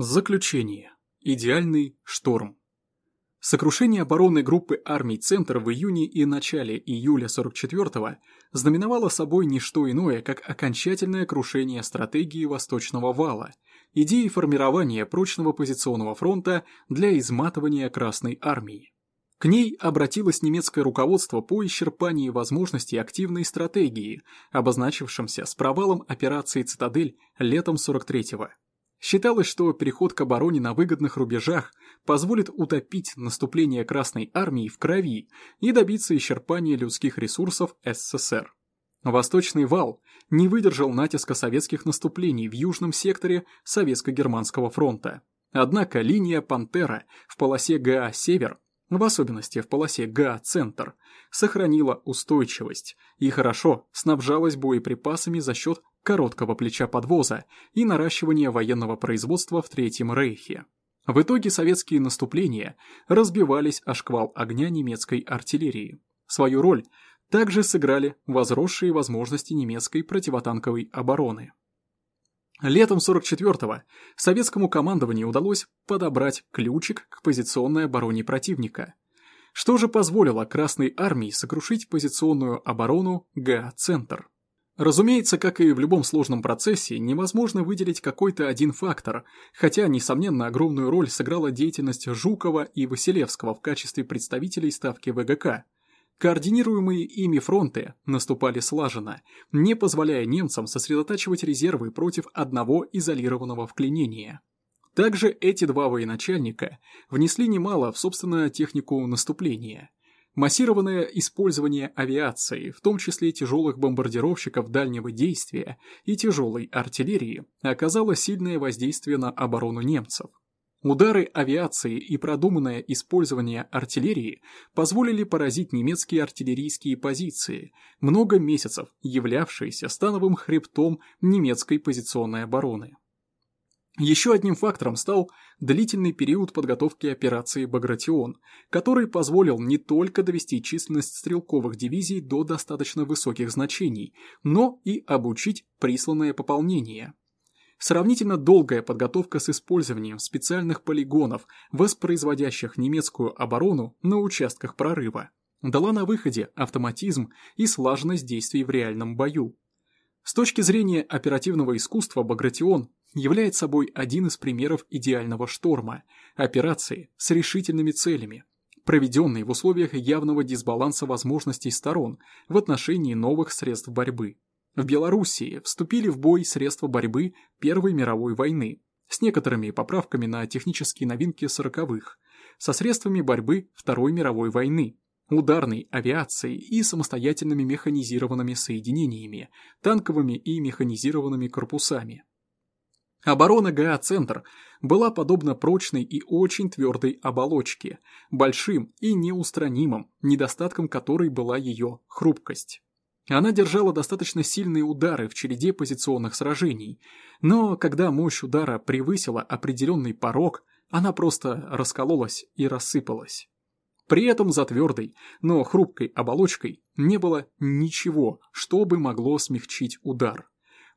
Заключение. Идеальный шторм. Сокрушение оборонной группы армий «Центр» в июне и начале июля 44-го знаменовало собой не что иное, как окончательное крушение стратегии Восточного вала, идеи формирования прочного позиционного фронта для изматывания Красной армии. К ней обратилось немецкое руководство по исчерпании возможностей активной стратегии, обозначившимся с провалом операции «Цитадель» летом 43-го. Считалось, что переход к обороне на выгодных рубежах позволит утопить наступление Красной Армии в крови и добиться исчерпания людских ресурсов СССР. Восточный вал не выдержал натиска советских наступлений в южном секторе Советско-Германского фронта. Однако линия «Пантера» в полосе ГА-Север в особенности в полосе ГА-центр, сохранила устойчивость и хорошо снабжалась боеприпасами за счет короткого плеча подвоза и наращивания военного производства в Третьем Рейхе. В итоге советские наступления разбивались о шквал огня немецкой артиллерии. Свою роль также сыграли возросшие возможности немецкой противотанковой обороны. Летом 44-го советскому командованию удалось подобрать ключик к позиционной обороне противника. Что же позволило Красной армии сокрушить позиционную оборону ГА-центр? Разумеется, как и в любом сложном процессе, невозможно выделить какой-то один фактор, хотя, несомненно, огромную роль сыграла деятельность Жукова и Василевского в качестве представителей ставки ВГК. Координируемые ими фронты наступали слаженно, не позволяя немцам сосредотачивать резервы против одного изолированного вклинения. Также эти два военачальника внесли немало в собственную технику наступления – Массированное использование авиации, в том числе тяжелых бомбардировщиков дальнего действия и тяжелой артиллерии, оказало сильное воздействие на оборону немцев. Удары авиации и продуманное использование артиллерии позволили поразить немецкие артиллерийские позиции, много месяцев являвшиеся становым хребтом немецкой позиционной обороны. Еще одним фактором стал длительный период подготовки операции «Багратион», который позволил не только довести численность стрелковых дивизий до достаточно высоких значений, но и обучить присланное пополнение. Сравнительно долгая подготовка с использованием специальных полигонов, воспроизводящих немецкую оборону на участках прорыва, дала на выходе автоматизм и слаженность действий в реальном бою. С точки зрения оперативного искусства Багратион является собой один из примеров идеального шторма, операции с решительными целями, проведенной в условиях явного дисбаланса возможностей сторон в отношении новых средств борьбы. В Белоруссии вступили в бой средства борьбы Первой мировой войны с некоторыми поправками на технические новинки сороковых, со средствами борьбы Второй мировой войны, ударной авиацией и самостоятельными механизированными соединениями, танковыми и механизированными корпусами. Оборона ГА-центр была подобна прочной и очень твердой оболочке, большим и неустранимым, недостатком которой была ее хрупкость. Она держала достаточно сильные удары в череде позиционных сражений, но когда мощь удара превысила определенный порог, она просто раскололась и рассыпалась. При этом за твердой, но хрупкой оболочкой не было ничего, что бы могло смягчить удар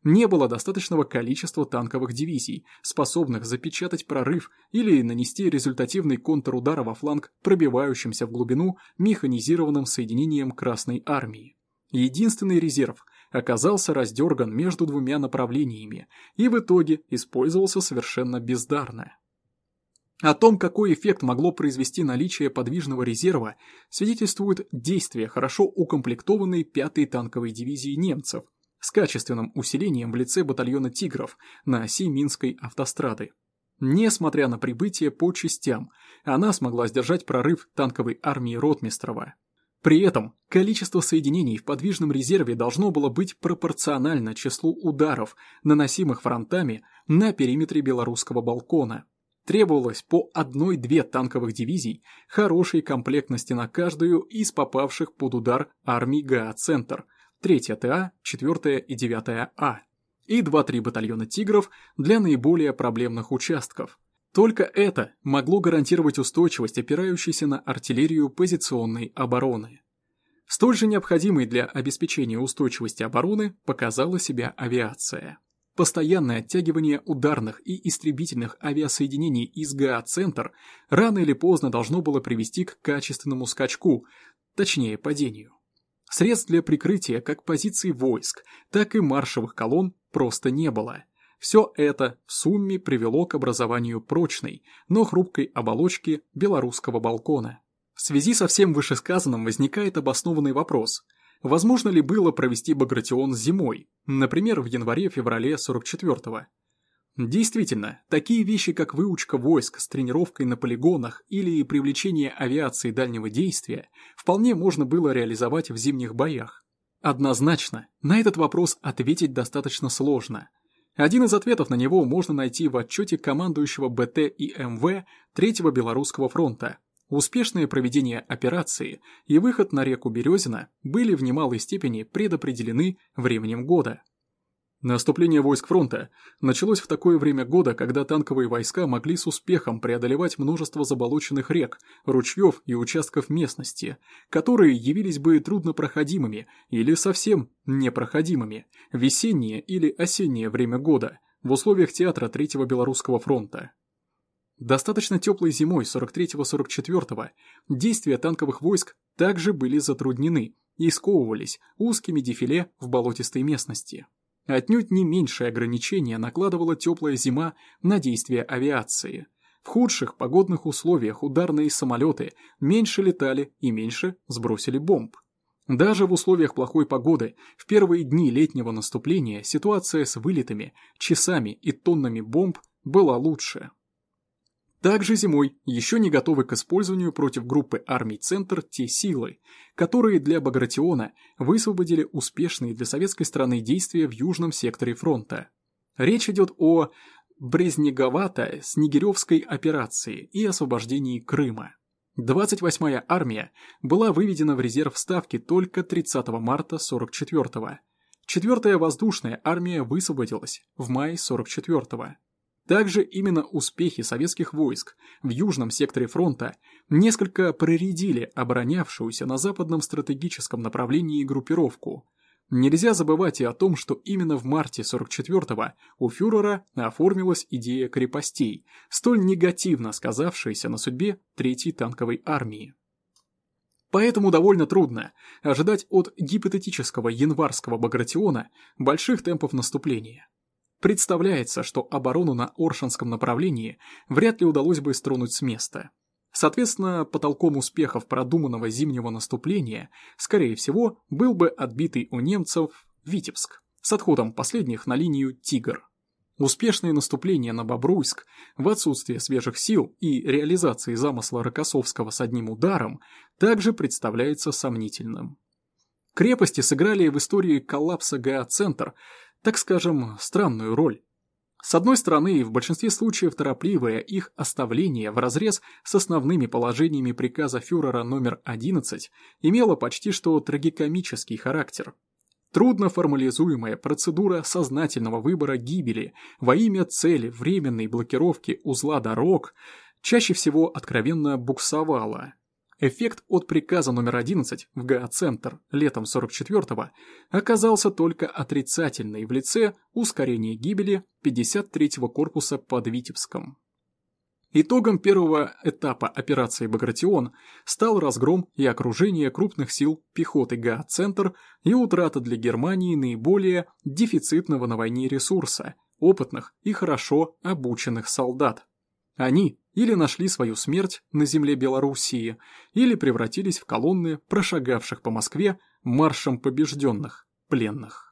не было достаточного количества танковых дивизий, способных запечатать прорыв или нанести результативный контрудар во фланг пробивающимся в глубину механизированным соединением Красной Армии. Единственный резерв оказался раздерган между двумя направлениями и в итоге использовался совершенно бездарно. О том, какой эффект могло произвести наличие подвижного резерва, свидетельствует действие хорошо укомплектованной 5-й танковой дивизии немцев, с качественным усилением в лице батальона «Тигров» на оси Минской автострады. Несмотря на прибытие по частям, она смогла сдержать прорыв танковой армии Ротмистрова. При этом количество соединений в подвижном резерве должно было быть пропорционально числу ударов, наносимых фронтами на периметре белорусского балкона. Требовалось по одной-две танковых дивизий хорошей комплектности на каждую из попавших под удар армий ГА-центр – 3 ТА, 4 и 9 А, и 2-3 батальона «Тигров» для наиболее проблемных участков. Только это могло гарантировать устойчивость опирающейся на артиллерию позиционной обороны. Столь же необходимой для обеспечения устойчивости обороны показала себя авиация. Постоянное оттягивание ударных и истребительных авиасоединений из ГА-центр рано или поздно должно было привести к качественному скачку, точнее падению. Средств для прикрытия как позиций войск, так и маршевых колонн просто не было. Все это в сумме привело к образованию прочной, но хрупкой оболочки белорусского балкона. В связи со всем вышесказанным возникает обоснованный вопрос – Возможно ли было провести Багратион зимой, например, в январе-феврале 44-го? Действительно, такие вещи, как выучка войск с тренировкой на полигонах или привлечение авиации дальнего действия, вполне можно было реализовать в зимних боях. Однозначно, на этот вопрос ответить достаточно сложно. Один из ответов на него можно найти в отчете командующего БТ и МВ Третьего Белорусского фронта Успешное проведение операции и выход на реку Березина были в немалой степени предопределены временем года. Наступление войск фронта началось в такое время года, когда танковые войска могли с успехом преодолевать множество заболоченных рек, ручьев и участков местности, которые явились бы труднопроходимыми или совсем непроходимыми в весеннее или осеннее время года в условиях театра Третьего Белорусского фронта. Достаточно теплой зимой 43-44 действия танковых войск также были затруднены и сковывались узкими дефиле в болотистой местности. Отнюдь не меньшее ограничение накладывала теплая зима на действия авиации. В худших погодных условиях ударные самолеты меньше летали и меньше сбросили бомб. Даже в условиях плохой погоды, в первые дни летнего наступления ситуация с вылетами, часами и тоннами бомб была лучше. Также зимой еще не готовы к использованию против группы армий «Центр» те силы, которые для Багратиона высвободили успешные для советской страны действия в южном секторе фронта. Речь идет о Брезнеговато-Снегиревской операции и освобождении Крыма. 28-я армия была выведена в резерв Ставки только 30 марта 44-го. 4-я воздушная армия высвободилась в мае 44-го. Также именно успехи советских войск в южном секторе фронта несколько проредили оборонявшуюся на западном стратегическом направлении группировку. Нельзя забывать и о том, что именно в марте 44-го у фюрера оформилась идея крепостей, столь негативно сказавшаяся на судьбе Третьей танковой армии. Поэтому довольно трудно ожидать от гипотетического январского Багратиона больших темпов наступления. Представляется, что оборону на Оршинском направлении вряд ли удалось бы стронуть с места. Соответственно, потолком успехов продуманного зимнего наступления, скорее всего, был бы отбитый у немцев Витебск с отходом последних на линию «Тигр». Успешное наступление на Бобруйск в отсутствие свежих сил и реализации замысла Рокоссовского с одним ударом также представляется сомнительным. Крепости сыграли в истории коллапса ГА-центр так скажем, странную роль. С одной стороны, в большинстве случаев торопливое их оставление в разрез с основными положениями приказа фюрера номер 11 имело почти что трагикомический характер. Трудно формализуемая процедура сознательного выбора гибели во имя цели временной блокировки узла дорог чаще всего откровенно буксовала, Эффект от приказа номер 11 в ГА-центр летом 44-го оказался только отрицательный в лице ускорения гибели 53-го корпуса под Витебском. Итогом первого этапа операции «Багратион» стал разгром и окружение крупных сил пехоты ГА-центр и утрата для Германии наиболее дефицитного на войне ресурса – опытных и хорошо обученных солдат. Они или нашли свою смерть на земле Белоруссии, или превратились в колонны прошагавших по Москве маршем побежденных, пленных.